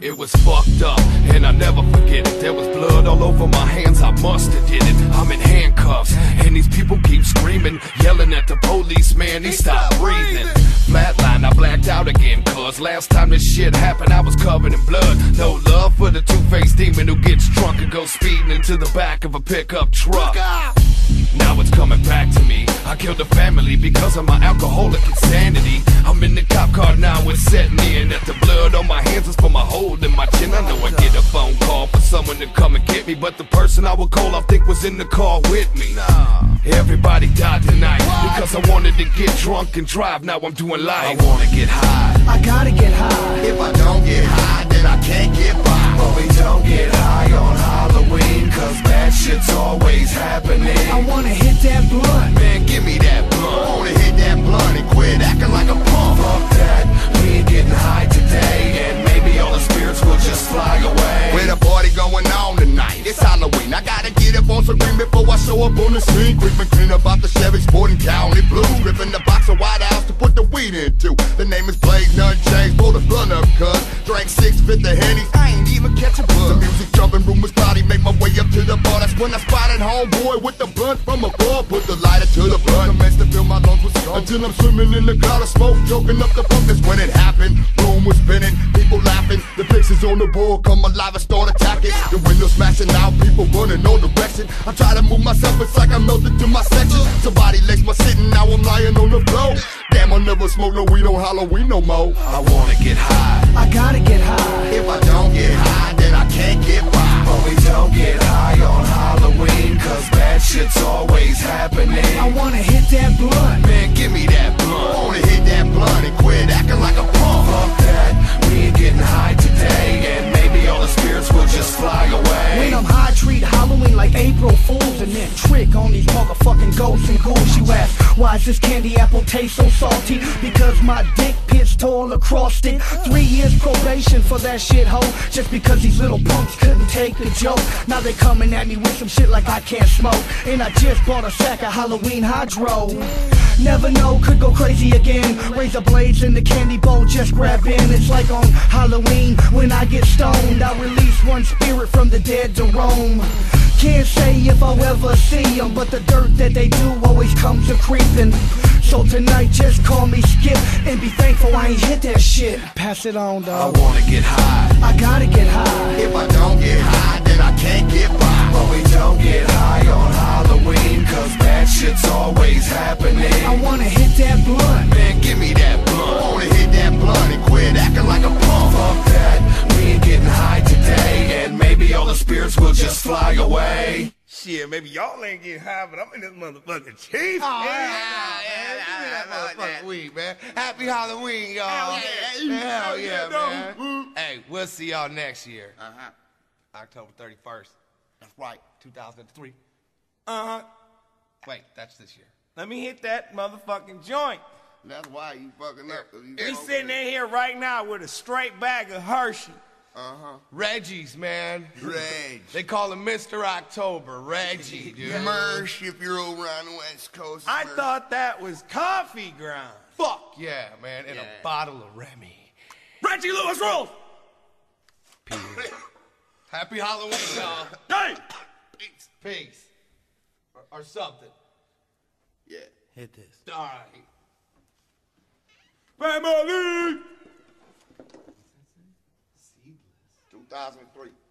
It was fucked up, and I never forget it. There was blood all over my hands, I must have did it. I'm in handcuffs, and these people keep screaming, yelling at the police, man, he stopped breathing. Flatline, I blacked out again, cuz last time this shit happened, I was covered in blood. No love for the two-faced demon who gets drunk and goes speeding into the back of a pickup truck. Now it's coming back to me. Killed a family because of my alcoholic insanity. I'm in the cop car now, it's setting in. That the blood on my hands is from my hole in my chin. I know I get a phone call for someone to come and get me, but the person I would call I think was in the car with me. Everybody died tonight because I wanted to get drunk and drive. Now I'm doing life. I wanna get high. I gotta get high. If I don't get high, then I can't get by. But we don't get high on Halloween, cause bad shit's always happening. The scene. Clean up out the Chevy Sporting County Blue. Ripping the box of White Owls to put the weed into. The name is Blaze, none changed. Pull the blunt up, cuz. Drank six, fit the hennies. I ain't even catch a buzz. The music jumping, room way up to the bar. That's when I spotted homeboy with the blunt from above. Put the lighter to the blunt. Commenced to fill my lungs with smoke. Until I'm swimming in the cloud of smoke. Choking up the funk. That's when it happened. Room was spinning. People laughing. The pictures on the board come alive and start attacking. The windows smashing out. People running all direction. I try to move myself. It's like I'm melted to my section. Somebody legs my sitting. Now I'm lying on the floor. Damn, I never smoke no weed on Halloween no more. I wanna get high, I gotta get high. If I don't get high, then I can't get by. Trick on these motherfucking ghosts and ghouls. You ask, why is this candy apple taste so salty? Because my dick pissed all across it. Three years probation for that shithole. Just because these little punks couldn't take a joke. Now they coming at me with some shit like I can't smoke. And I just bought a sack of Halloween hydro. Never know, could go crazy again. Razor blades in the candy bowl, just grab in. It's like on Halloween when I get stoned. I release one spirit from the dead to roam. Can't say if I'll ever see them, but the dirt that they do always comes a creeping. So tonight, just call me Skip and be thankful I ain't hit that shit. Pass it on, I wanna get high, I gotta get high. All the spirits will just fly away. Shit, maybe y'all ain't getting high, but I'm in this motherfucking chief. Oh, yeah, yeah, yeah, yeah, yeah, yeah, motherfucking yeah. weed, man. Happy Halloween, y'all. Hell yeah. Hell Hell yeah, yeah, man. Hey, we'll see y'all next year. Uh-huh. October 31st, That's right. 2003. Uh-huh. Wait, that's this year. Let me hit that motherfucking joint. That's why you fucking up. 'cause you We sitting in here right now with a straight bag of Hershey. Uh-huh. Reggie's, man. Reg. They call him Mr. October, Reggie, dude. Mersh if you're over on the West Coast. I Mersh. thought that was coffee ground. Fuck yeah, man. And Yeah. a bottle of Remy. Reggie Lewis rules. Happy Halloween, y'all. Hey! Peace. Peace. Or, or something. Yeah. Hit this. All right. Family! 2003.